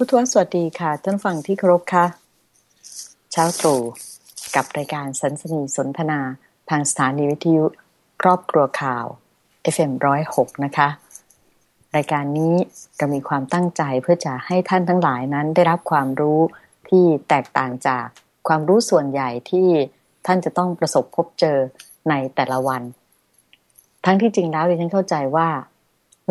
ผู้ทวสวัสดีค่ะ ท่านฟังที่เคารพค่ะ เช้าตรู่กับรายการสันสนีสนทนาทางสถานีวิทยุครอบครัวข่าว FM106 นะคะ รายการนี้ก็มีความตั้งใจเพื่อจะให้ท่านทั้งหลายนั้นได้รับความรู้ที่แตกต่างจากความรู้ส่วนใหญ่ที่ท่านจะต้องประสบพบเจอในแต่ละวัน ทั้งที่จริงแล้วดิฉันเข้าใจว่า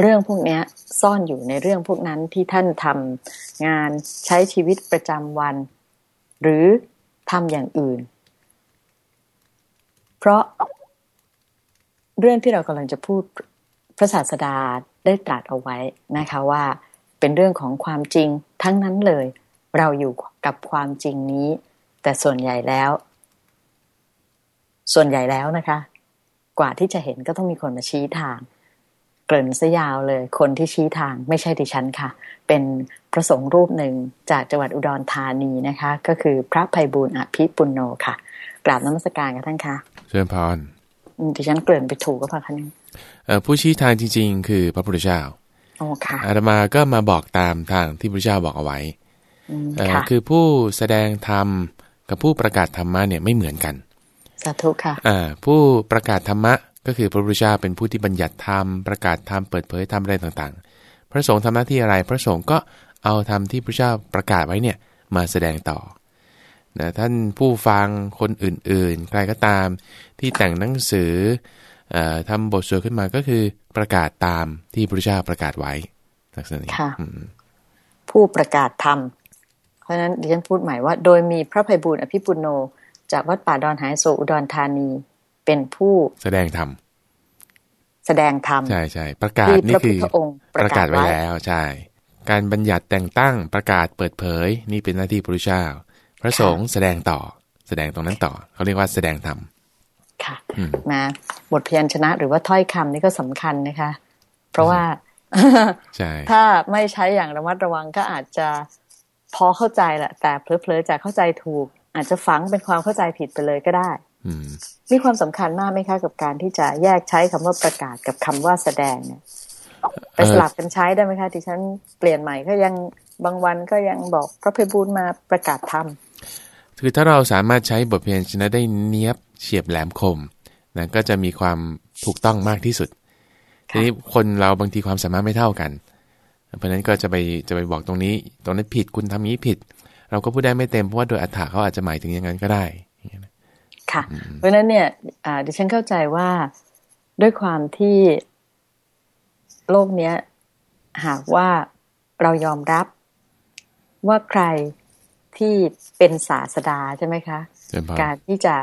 เรื่องพวกนี้ซ่อนอยู่ในเรื่องพวกนั้นที่ท่านทำ งานใช้ชีวิตประจำวัน หรือทำอย่างอื่น เพราะเรื่องที่เรากำลังจะพูดพระศาสดาได้ตรัสเอาไว้นะคะว่า เป็นเรื่องของความจริงทั้งนั้นเลย เราอยู่กับความจริงนี้ แต่ส่วนใหญ่แล้ว ส่วนใหญ่แล้วนะคะ กว่าที่จะเห็นก็ต้องมีคนมาชี้ทาง เกริ่นซะยาวเลย คนที่ชี้ทางไม่ใช่ดิฉันค่ะ เป็นพระสงฆ์รูปหนึ่งจากจังหวัดอุดรธานีนะคะ ก็คือพระภัยบูลย์อภิปุณโนค่ะ กราบนมัสการกับท่านค่ะ เชิญพรอืมดิฉันเกริ่นไปถูกก็พอคะเนี่ยเอ่อผู้ชี้ทางจริง ๆ คือพระพุทธเจ้าโอ้ค่ะอาตมาก็มาบอกตามทางที่พระพุทธเจ้าบอกเอาไว้อืมเอ่อค่ะคือผู้แสดงธรรมกับผู้ประกาศธรรมะเนี่ยไม่เหมือนกันสาธุค่ะอ่าผู้ประกาศธรรมะ ก็คือพระพุทธเจ้าเป็นผู้ที่บัญญัติธรรมประกาศธรรมเปิดเผยธรรมอะไรต่างๆ พระสงฆ์ทำหน้าที่อะไรพระสงฆ์ก็เอาธรรมที่พระเจ้าประกาศไว้เนี่ยมาแสดงต่อนะท่านผู้ฟังคนอื่นๆ ใครก็ตามที่แต่งหนังสือเอ่อทำบทสวดขึ้นมาก็คือประกาศตามที่พระเจ้าประกาศไว้ลักษณะนี้ค่ะอืมผู้ประกาศธรรมเพราะฉะนั้นดิฉันพูดหมายว่า โดยมีพระภัยบูลย์อภิปุโน จากวัดป่าดอนหายโศกอุดรธานี เป็นผู้แสดงธรรมแสดงธรรมใช่ใช่ประกาศที่นี่พระคืพุทอธองค์ปประระกากาศศไว้ไว้แล้วใช่ การบัญญัติแต่งตั้งประกาศเปิดเผย นี่เป็นหน้าที่พระพุทธเจ้าพระสงฆ์แสดงต่อ แสดงตรงนั้นต่อเขาเรียกว่าแสดงธรรมค่ะอืมนะบทพยัญชนะ หรือว่าถ้อยคำนี่ก็สำคัญนะคะ เพราะว่าใช่ถ้าไม่ใช้อย่างระมัดระวังก็อาจจะพอเข้าใจแหละแต่เพลอๆจะเข้าใจถูก อาจจะฝังเป็นความเข้าใจผิดไปเลยก็ได้อื มมีความสำคัญมากไหมคะ กับการที่จะแยกใช้คำว่าประกาศกับคำว่าแสดงเนี่ยไปสลับกันใช้ได้ไหมคะที่ฉันเปลี่ยนใหม่ก็ยังบางวันก็ยังบอกพระเพบูลย์มาประกาศธรรมคือถ้าเราสามารถใช้บทเพลงชนะได้เนียบเฉียบแหลมคมนะก็จะมีความถูกต้องมากที่สุดค่ะทีนี้คนเราบางทีความสามารถไม่เท่ากัน เพราะฉะนั้นก็จะไปจะไปบอกตรงนี้ ตรงนั้นผิดคุณทำนี้ผิด เราก็พูดได้ไม่เต็มเพราะว่าโดยอัฏฐะเขาอาจจะหมายถึงอย่างนั้นก็ได้ ค่ะ เพราะฉะนั้นเนี่ยอ่าดิฉันเข้าใจว่าด้วยความที่โลกเนี้ย หากว่าเรายอมรับว่าใครที่เป็นศาสดาใช่ไหมคะเชิญพรการที่จะ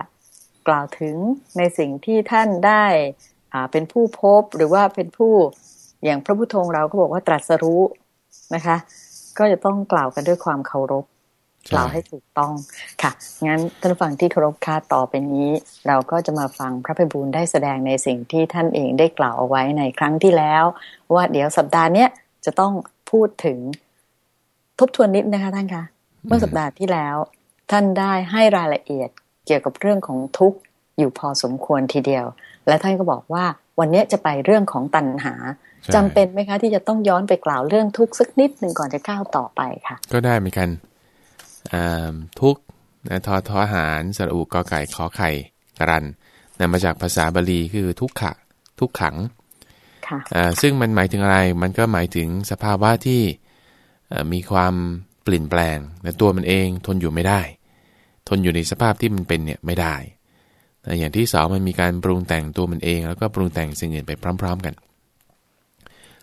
กล่าวถึงในสิ่งที่ท่านได้อ่าเป็นผู้พบหรือว่าเป็นผู้อย่างพระพุทโธเราก็บอกว่าตรัสรู้นะคะ ก็จะต้องกล่าวกันด้วยความเคารพใช่ กล่าวให้ถูกต้องค่ะ งั้นท่านผู้ฟังที่เคารพค่าต่อไปนี้ เราก็จะมาฟังพระพิบูลย์ได้แสดงในสิ่งที่ท่านเองได้กล่าวเอาไว้ในครั้งที่แล้ว ว่าเดี๋ยวสัปดาห์เนี้ยจะต้องพูดถึงทบทวนนิดนะคะท่านคะเมื่อสัปดาห์ที่แล้ว ท่านได้ให้รายละเอียดเกี่ยวกับเรื่องของทุกข์อยู่พอสมควรทีเดียว และท่านก็บอกว่าวันนี้จะไปเรื่องของตัณหาใช่จำเป็นไหมคะ ที่จะต้องย้อนไปกล่าวเรื่องทุกข์สักนิดหนึ่งก่อนจะก้าวต่อไปค่ะ ก็ได้เหมือนกันอ่า ทุกข์นะทอทอหารสระอุกอไก่ขอไข่กรันนะมาจากภาษาบาลีคือทุกขะ ทุกขังค่ะอ่าซึ่งมันหมายถึงอะไร มันก็หมายถึงสภาวะที่เอ่อมีความเปลี่ยนแปลงแต่ตัวมันเองทนอยู่ไม่ได้ ทนอยู่ในสภาพที่มันเป็นเนี่ยไม่ได้แต่อย่างที่สองมันมีการปรุงแต่งตัวมันเอง แล้วก็ปรุงแต่งสิ่งอื่นไปพร้อม ๆ กัน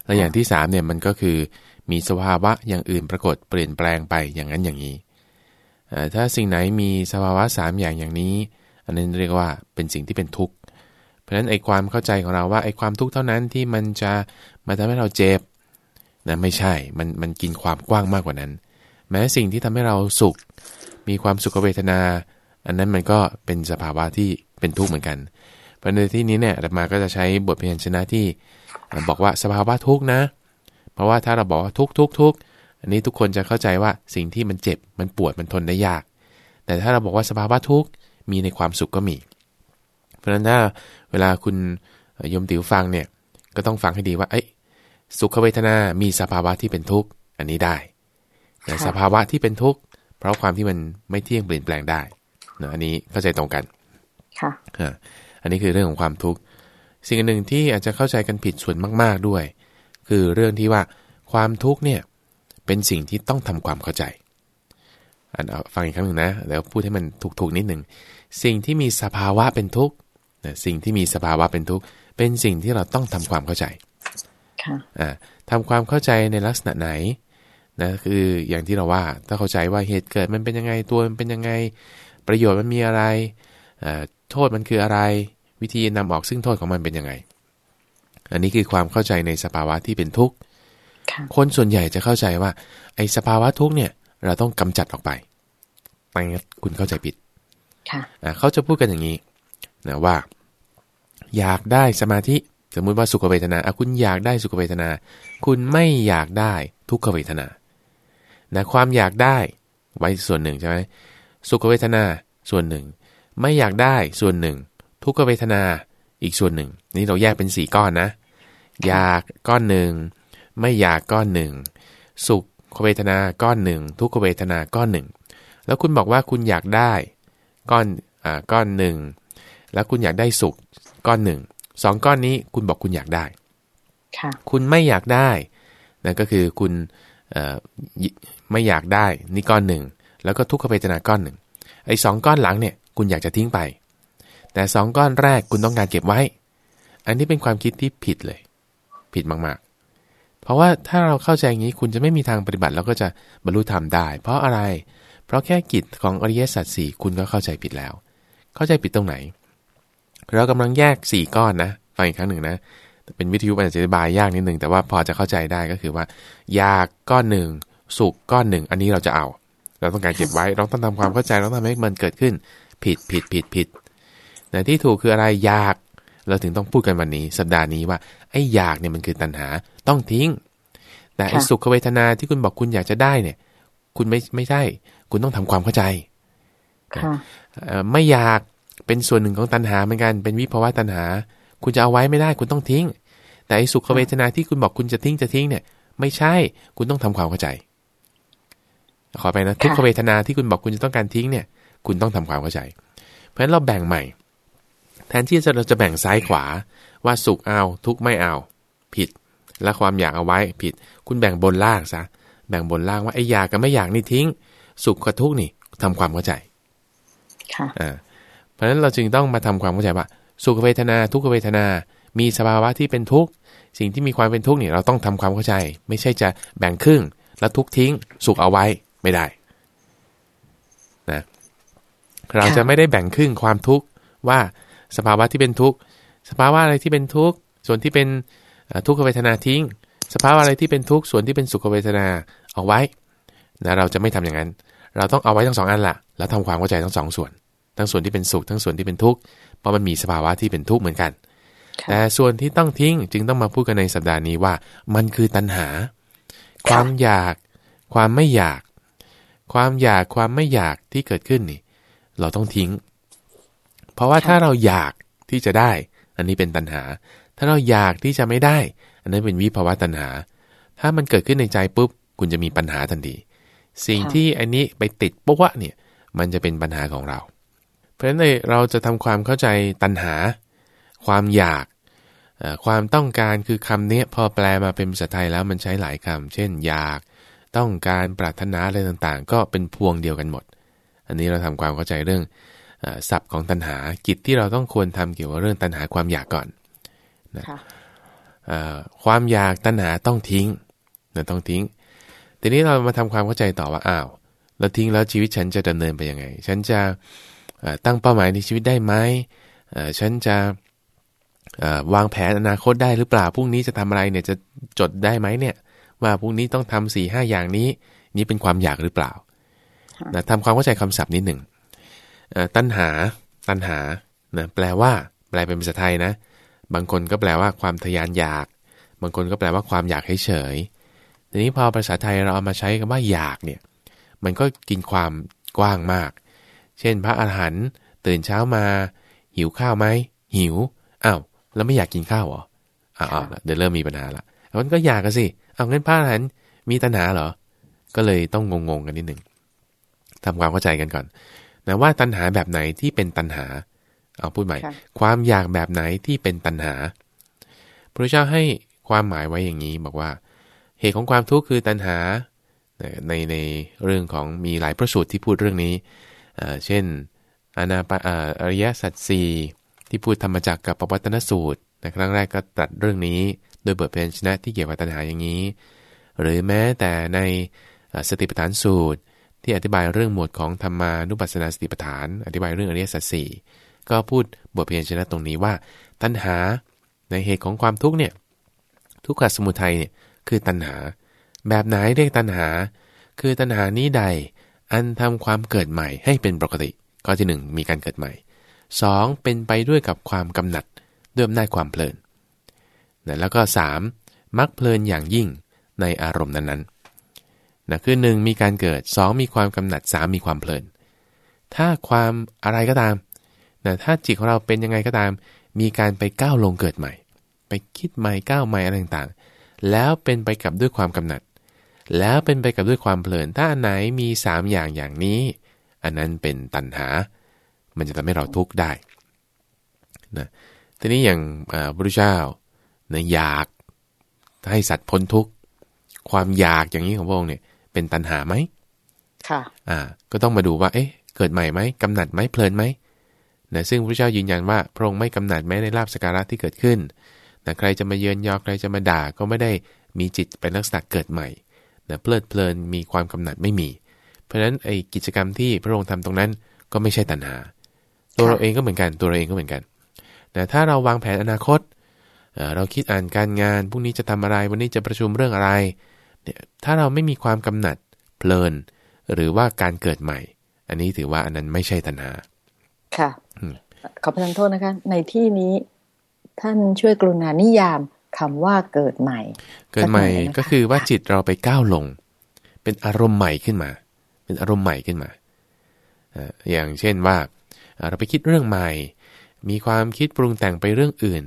และอย่างที่สามเนี่ยมันก็คือมีสภาวะอย่างอื่นปรากฏเปลี่ยนแปลงไปอย่างนั้นอย่างนี้เอ่อ ถ้าสิ่งไหนมีสภาวะสามอย่างอย่างนี้ อันนั้นเรียกว่าเป็นสิ่งที่เป็นทุกข์ เพราะฉะนั้นไอ้ความเข้าใจของเราว่าไอ้ความทุกข์เท่านั้นที่มันจะมาทำให้เราเจ็บนะไม่ใช่ มันมันกินความกว้างมากกว่านั้น แม้สิ่งที่ทำให้เราสุข มีความสุขเวทนา อันนั้นมันก็เป็นสภาวะที่เป็นทุกข์เหมือนกันเพราะในที่นี้เนี่ยอาตมาก็จะใช้บทพยัญชนะที่บอกว่าสภาวะทุกข์นะ เพราะว่าถ้าเราบอกว่าทุกทุกทุกข์ อันนี้ทุกคนจะเข้าใจว่าสิ่งที่มันเจ็บมันปวดมันทนได้ยาก แต่ถ้าเราบอกว่าสภาวะทุกข์มีในความสุขก็มี เพราะฉะนั้นถ้าเวลาคุณเอ่อโยมติ๋วฟังเนี่ยก็ต้องฟังให้ดีว่าเอ้ยสุขเวทนามีสภาวะที่เป็นทุกข์อันนี้ได้นะสภาวะที่เป็นทุกข์เพราะความที่มันไม่เที่ยงเปลี่ยนแปลงได้นะอันนี้เข้าใจตรงกันค่ะอ่าอันนี้คือเรื่องของความทุกข์สิ่งอันหนึ่งที่อาจจะเข้าใจกันผิดส่วนมาก ๆด้วย คือเรื่องที่ว่าความทุกข์เนี่ย เป็นสิ่งที่ต้องทำความเข้าใจอันเอาฟังอีกครั้งหนึ่งนะแล้วพูดให้มันถูกๆนิดหนึ่งสิ่งที่มีสภาวะเป็นทุกข์นะสิ่งที่มีสภาวะเป็นทุกข์เป็นสิ่งที่เราต้องทำความเข้าใจค่ะอ่าทำความเข้าใจในลักษณะไหนนะคืออย่างที่เราว่าถ้าเข้าใจว่าเหตุเกิดมันเป็นยังไงตัวมันเป็นยังไง ประโยชน์มันมีอะไรอ่าโทษมันคืออะไร วิธีนำออกซึ่งโทษของมันเป็นยังไง อันนี้คือความเข้าใจในสภาวะที่เป็นทุกข์ ค่ะคนส่วนใหญ่จะเข้าใจว่า ไอ้สภาวะทุกข์เนี่ย เราต้องกำจัดออกไปไปงั้นคุณเข้าใจผิดค่ะอ่าเขาจะพูดกันอย่างนี้นะว่า อยากได้สมาธิสมมุติว่าสุขเวทนาอะคุณอยากได้สุขเวทนา คุณไม่อยากได้ทุกขเวทนานะความอยากได้ไว้ส่วนหนึ่งใช่ไหมสุขเวทนาส่วนหนึ่ง ไม่อยากได้ส่วนหนึ่ง ทุกขเวทนาอีกส่วนหนึ่ง นี่เราแยกเป็นสี่ก้อนนะ อยากก้อนหนึ่ง ไม่อยากก้อนหนึ่ง สุขเวทนาก้อนหนึ่ง ทุกขเวทนาก้อนหนึ่ง แล้วคุณบอกว่าคุณอยากได้ก้อนอ่าก้อนหนึ่ง แล้วคุณอยากได้สุขก้อนหนึ่งสองก้อนนี้คุณบอกคุณอยากได้ค่ะคุณไม่อยากได้นั่นก็คือคุณเอ่อยิไม่อยากได้นี่ก้อนหนึ่ง แล้วก็ทุกขเวทนาก้อนหนึ่งไอ้สองก้อนหลังเนี่ยคุณอยากจะทิ้งไป แต่สองก้อนแรกคุณต้องการเก็บไว้ อันนี้เป็นความคิดที่ผิดเลย ผิดมากๆเพ ราะว่าถ้าเราเข้าใจอย่างนี้คุณจะไม่มีทางปฏิบัติแล้วก็จะบรรลุธรรมได้ เพราะอะไร เพราะแค่กิจของอริยสัจสี่คุณก็เข้าใจผิดแล้ว เข้าใจผิดตรงไหน เรากำลังแยกสี่ก้อนนะฟังอีกครั้งหนึ่งนะเป็นวิทยุอาจจะอธิบายยากนิดหนึ่งแต่ว่าพอจะเข้าใจได้ก็คือว่า อยากก้อนหนึ่งสุขก้อนหนึ่ง อันนี้เราจะเอา เราต้องการเก็บไว้เราต้องทำความเข้าใจเราต้องทำให้มันเกิดขึ้น ผิดผิดผิดผิดแต่ที่ถูกคืออะไรอยาก เราถึงต้องพูดกันวันนี้ สัปดาห์นี้ว่าไอ้อยากเนี่ยมันคือตัณหาต้องทิ้ง แต่ไอ้ค่ะสุขเวทนาที่คุณบอกคุณอยากจะได้เนี่ย คุณไม่ไม่ใช่ คุณต้องทำความเข้าใจค่ะเอ่อไม่อยากเป็นส่วนหนึ่งของตัณหาเหมือนกันเป็นวิภาวะตัณหา คุณจะเอาไว้ไม่ได้ คุณต้องทิ้ง แต่ไอ้สุขเวทนาที่คุณบอกคุณจะทิ้งจะทิ้งเนี่ย ไม่ใช่ คุณต้องทำความเข้าใจ ขอไปนะทุกขเวทนาที่คุณบอกคุณจะต้องการทิ้งเนี่ย คุณต้องทำความเข้าใจ เพราะฉะนั้นเราแบ่งใหม่ แทนที่จะเราจะแบ่งซ้ายขวา ว่าสุขเอาทุกข์ไม่เอา ผิด และความอยากเอาไว้ผิด คุณแบ่งบนล่างซะแบ่งบนล่างว่าไอ้อยากกับไม่อยากนี่ทิ้ง สุขกับทุกข์นี่ทำความเข้าใจค่ะอ่าเพราะฉะนั้นเราจึงต้องมาทำความเข้าใจว่า สุขเวทนาทุกขเวทนา มีสภาวะที่เป็นทุกข์สิ่งที่มีความเป็นทุกข์เนี่ยเราต้องทำความเข้าใจ ไม่ใช่จะแบ่งครึ่ง แล้วทุกข์ทิ้ง สุขเอาไว้ไม่ได้นะเราจะไม่ได้แบ่งครึ่งความทุกข์ว่า สภาวะที่เป็นทุกข์ สภาวะอะไรที่เป็นทุกข์ ส่วนที่เป็นเอ่อทุกขเวทนาทิ้ง สภาวะอะไรที่เป็นทุกข์ ส่วนที่เป็นสุขเวทนาเอาไว้นะเราจะไม่ทำอย่างนั้น เราต้องเอาไว้ทั้งสองอันละแล้วทำความเข้าใจทั้งสองส่วน ทั้งส่วนที่เป็นสุข ทั้งส่วนที่เป็นทุกข์ เพราะมันมีสภาวะที่เป็นทุกข์เหมือนกันค่ะแต่ส่วนที่ต้องทิ้งจึงต้องมาพูดกันในสัปดาห์นี้ว่า มันคือตัณหา ความอยาก ความไม่อยาก ความอยาก ความไม่อยากที่เกิดขึ้นนี่ เราต้องทิ้งเพ ราะว่าถ้าเราอยากที่จะได้ อันนี้เป็นตัณหา ถ้าเราอยากที่จะไม่ได้ อันนั้นเป็นวิภาวะตัณหา ถ้ามันเกิดขึ้นในใจปุ๊บ คุณจะมีปัญหาทันที สิ่งค่ะที่อันนี้ไปติดปุ๊บวะเนี่ย มันจะเป็นปัญหาของเรา เพราะฉะนั้นเลยเราจะทำความเข้าใจตัณหา ความอยากเอ่อความต้องการคือคำเนี้ยพอแปลมาเป็นภาษาไทยแล้วมันใช้หลายคำ เช่น อยาก ต้องการ ปรารถนาอะไรต่างๆ ก็เป็นพวงเดียวกันหมด อันนี้เราทำความเข้าใจเรื่องเออ ศัพท์ของตัณหากิจที่เราต้องควรทำเกี่ยวกับเรื่องตัณหาความอยากก่อนค่ะเอ่อความอยากตัณหาต้องทิ้งนะต้องทิ้ง ทีนี้เรามาทำความเข้าใจต่อว่าอ้าวแล้วทิ้งแล้วชีวิตฉันจะดำเนินไปยังไง ฉันจะเอ่อตั้งเป้าหมายในชีวิตได้ไหมเอ่อฉันจะเอ่อวางแผนอนาคตได้หรือเปล่าพรุ่งนี้จะทำอะไรเนี่ยจะจดได้ไหมเนี่ย ว่าพรุ่งนี้ต้องทำสี่ห้าอย่างนี้ นี่เป็นความอยากหรือเปล่าค่ะนะทำความเข้าใจคำศัพท์นิดหนึ่งเอ่อ ตัณหาตัณหานะแปลว่า แปลเป็นภาษาไทยนะ บางคนก็แปลว่าความทะยานอยาก บางคนก็แปลว่าความอยากเฉยทีนี้พอภาษาไทยเราเอามาใช้คำว่าอยากเนี่ยมันก็กินความกว้างมาก เช่น พระอรหันต์ตื่นเช้ามา หิวข้าวไหมหิวอ้าวแล้วไม่อยากกินข้าวเหรออ้าวเดี๋ยวเริ่มมีปัญหาละมันก็อยากกันสิเอางั้นพระอรหันต์มีตัณหาเหรอ ก็เลยต้องงงๆกันนิดหนึ่งทำความเข้าใจกันก่อน นะว่าตัณหาแบบไหนที่เป็นตัณหา เอาพูดใหม่ ความอยากแบบไหนที่เป็นตัณหา พระเจ้าให้ความหมายไว้อย่างนี้บอกว่า เหตุของความทุกข์คือตัณหา ในในเรื่องของมีหลายพระสูตรที่พูดเรื่องนี้ เช่นอนาปอริยสัจสี่ที่พูดธรรมจักกับปวัตนสูตรในครั้งแรกก็ตรัสเรื่องนี้ โดยบทเพลชนะที่เกี่ยวกับตัณหาอย่างนี้ หรือแม้แต่ในสติปัฏฐานสูตร ที่อธิบายเรื่องหมวดของธรรมานุปัสสนาสติปัฏฐาน อธิบายเรื่องอริยสัจสี่ก็พูดบทเพลชนะตรงนี้ว่า ตัณหาในเหตุของความทุกข์เนี่ยทุกขสมุทัยเนี่ยคือตัณหา แบบไหนเรียกตัณหา คือตัณหานี้ใด อันทำความเกิดใหม่ให้เป็นปกติ ข้อที่ 1 มีการเกิดใหม่ 2. เป็นไปด้วยกับความกำหนัดด้วยอำนาจความเพลินนะแล้วก็ 3. มักเพลินอย่างยิ่งในอารมณ์นั้นๆ นะคือ1มีการเกิด 2 มีความกำหนัด 3 มีความเพลิน ถ้าความอะไรก็ตามนะถ้าจิตของเราเป็นยังไงก็ตาม มีการไปก้าวลงเกิดใหม่ ไปคิดใหม่ก้าวใหม่อะไรต่างๆ แล้วเป็นไปกับด้วยความกำหนัด แล้วเป็นไปกับด้วยความเพลิน ถ้าอันไหนมี 3 อย่างอย่างนี้ อันนั้นเป็นตัณหา มันจะทำให้เราทุกข์ได้นะทีนี้อย่างพระพุทธเจ้านะอยากให้สัตว์พ้นทุกข์ความอยากอย่างนี้ของพระองค์เนี่ย เป็นตัณหาไหมค่ะอ่า ก็ต้องมาดูว่า เอ๊ะ เกิดใหม่ไหมกำหนัดไหมเพลินไหมนะซึ่งพระเจ้ายืนยันว่าพระองค์ไม่กำหนัดแม้ในลาบสการะที่เกิดขึ้นนะใครจะมาเยือนยอใครจะมาด่าก็ไม่ได้มีจิตเป็นลักษณะเกิดใหม่นะเพลิดเพลินมีความกำหนัดไม่มี เพราะฉะนั้นไอ้กิจกรรมที่พระองค์ทำตรงนั้นก็ไม่ใช่ตัณหา ตัวเราเองก็เหมือนกันตัวเราเองก็เหมือนกันแต่ถ้าเราวางแผนอนาคต เราคิดอ่านการงานพรุ่งนี้จะทำอะไรวันนี้จะประชุมเรื่องอะไรเนี่ย ถ้าเราไม่มีความกำหนัดเพลิน หรือว่าการเกิดใหม่ อันนี้ถือว่าอันนั้นไม่ใช่ตัณหา ค่ะขอประทานโทษนะคะ ในที่นี้ท่านช่วยกรุณานิยามคำว่าเกิดใหม่ เกิดใหม่ก็คือว่าจิตเราไปก้าวลง เป็นอารมณ์ใหม่ขึ้นมา เป็นอารมณ์ใหม่ขึ้นมาอย่างเช่นว่าเราไปคิดเรื่องใหม่ มีความคิดปรุงแต่งไปเรื่องอื่น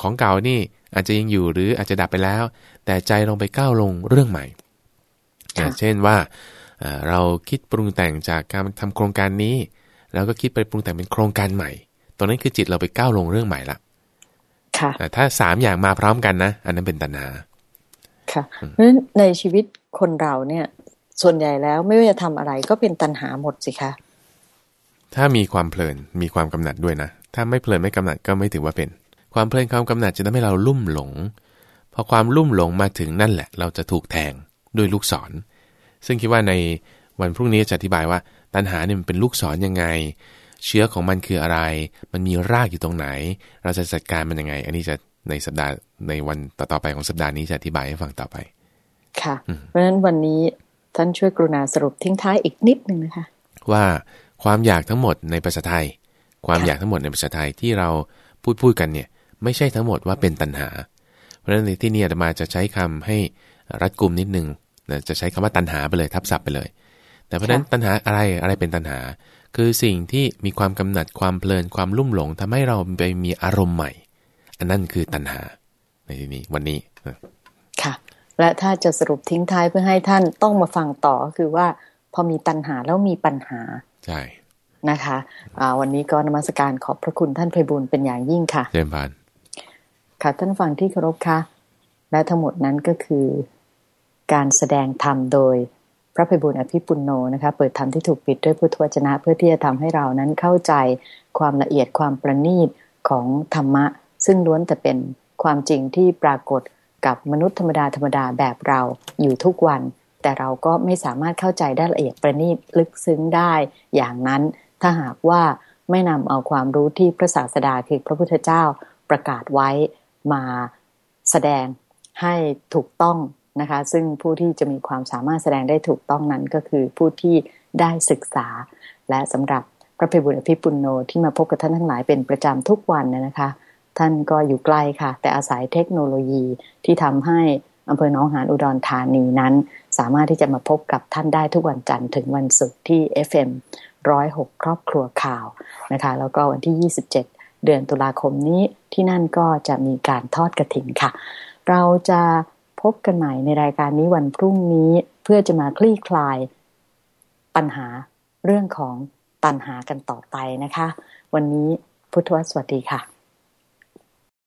ของเก่านี่อาจจะยังอยู่หรืออาจจะดับไปแล้ว แต่ใจลงไปก้าวลงเรื่องใหม่เช่นว่าเราคิดปรุงแต่งจากการทำโครงการนี้ แล้วก็คิดไปปรุงแต่งเป็นโครงการใหม่ตอนนั้นคือจิตเราไปก้าวลงเรื่องใหม่ละค่ะถ้าสามอย่างมาพร้อมกันนะ อันนั้นเป็นตัณหาค่ะเพราะฉะนั้นในชีวิตคนเราเนี่ย ส่วนใหญ่แล้วไม่ว่าจะทำอะไรก็เป็นตันหาหมดสิคะถ้ามีความเพลินมีความกำหนัดด้วยนะ ถ้าไม่เพลินไม่กำหนัดก็ไม่ถือว่าเป็น ความเพลินความกำหนัดจะทำให้เราลุ่มหลง พอความลุ่มหลงมาถึงนั่นแหละ เราจะถูกแทงด้วยลูกศร ซึ่งคิดว่าในวันพรุ่งนี้จะอธิบายว่า ตัณหาเนี่ยมันเป็นลูกศรยังไง เชื้อของมันคืออะไร มันมีรากอยู่ตรงไหน เราจะจัดการมันยังไง อันนี้จะในสัปดาห์ในวันต่อๆไปของสัปดาห์นี้จะอธิบายให้ฟังต่อไป ค่ะ เพราะฉะนั้นวันนี้ท่านช่วยกรุณาสรุปทิ้งท้ายอีกนิดหนึ่งนะคะ ว่าความอยากทั้งหมดในภาษาไทย ความอยากทั้งหมดในภาษาไทยที่เราพูดพูดกันเนี่ย ไม่ใช่ทั้งหมดว่าเป็นตัณหา เพราะฉะนั้นในที่นี้อาตมาจะใช้คำให้รัดกลุ่มนิดนึงนะจะใช้คำว่าตัณหาไปเลยทับศัพท์ไปเลย แต่เพราะฉะนั้นตัณหาอะไรอะไรเป็นตัณหา คือสิ่งที่มีความกำหนัดความเพลินความลุ่มหลงทำให้เราไปมีอารมณ์ใหม่ อันนั้นคือตัณหาในที่นี้วันนี้ค่ะ และถ้าจะสรุปทิ้งท้ายเพื่อให้ท่านต้องมาฟังต่อคือว่าพอมีตัณหาแล้วมีปัญหาใช่นะคะะวันนี้ก็นมัสการขอบพระคุณท่านไพบุญเป็นอย่างยิ่งค่ะเจมพาน ค่ะท่านฟังที่เคารพคะและทั้งหมดนั้นก็คือ การแสดงธรรมโดยพระไพบุญอภิปุณโนนะคะเปิดธรรมที่ถูกปิดด้วยพุทธวจนะ เพื่อที่จะทำให้เรานั้นเข้าใจความละเอียดความประณีตของธรรมะ ซึ่งล้วนแต่เป็นความจริงที่ปรากฏกับมนุษย์ธรรมดาธรรมดาแบบเราอยู่ทุกวัน แต่เราก็ไม่สามารถเข้าใจได้ละเอียดประณีตลึกซึ้งได้อย่างนั้นถ้าหากว่าไม่นำเอาความรู้ที่พระศาสดาคือพระพุทธเจ้าประกาศไว้ มาแสดงให้ถูกต้องนะคะ ซึ่งผู้ที่จะมีความสามารถแสดงได้ถูกต้องนั้นก็คือผู้ที่ได้ศึกษา และสำหรับพระเพบุญอภิปุณโนที่มาพบกับท่านทั้งหลายเป็นประจำทุกวันนะคะ ท่านก็อยู่ใกล้ค่ะ แต่อาศัยเทคโนโลยีที่ทำให้อำเภอหนองหานอุดรธานีนั้น สามารถที่จะมาพบกับท่านได้ทุกวันจันทร์ถึงวันศุกร์ที่ FM 106 ครอบครัวข่าวนะคะ แล้วก็วันที่ 27 เดือนตุลาคมนี้ที่นั่นก็จะมีการทอดกระถิ่นค่ะ เราจะพบกันใหม่ในรายการนี้วันพรุ่งนี้เพื่อจะมาคลี่คลายปัญหาเรื่องของตัญหากันต่อไปนะคะ วันนี้พุทธวสวัสดีค่ะ